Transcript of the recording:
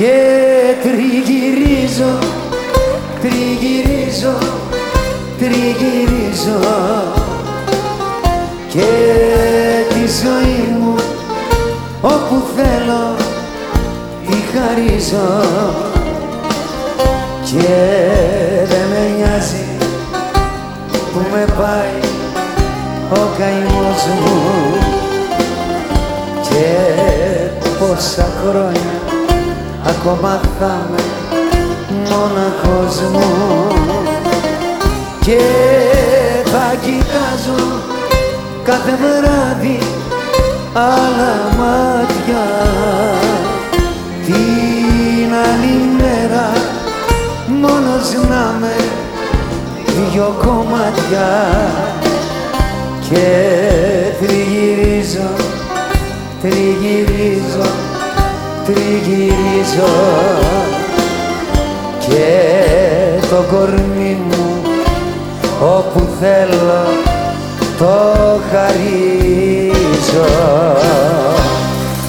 και τριγυρίζω, τριγυρίζω, τριγυρίζω. Και τη ζωή μου όπου θέλω τη χαρίζω. Και δεν με νοιάζει που με πάει ο καημός μου. Και πόσα χρόνια ακόμα θα είμαι μοναχός μου. Και θα κοιτάζω κάθε βράδυ άλλα μάτια. Την άλλη μέρα μόνος να με δυο κομμάτια. Και τριγυρίζω, τριγυρίζω, τριγυρίζω και το κορμί μου όπου θέλω το χαρίζω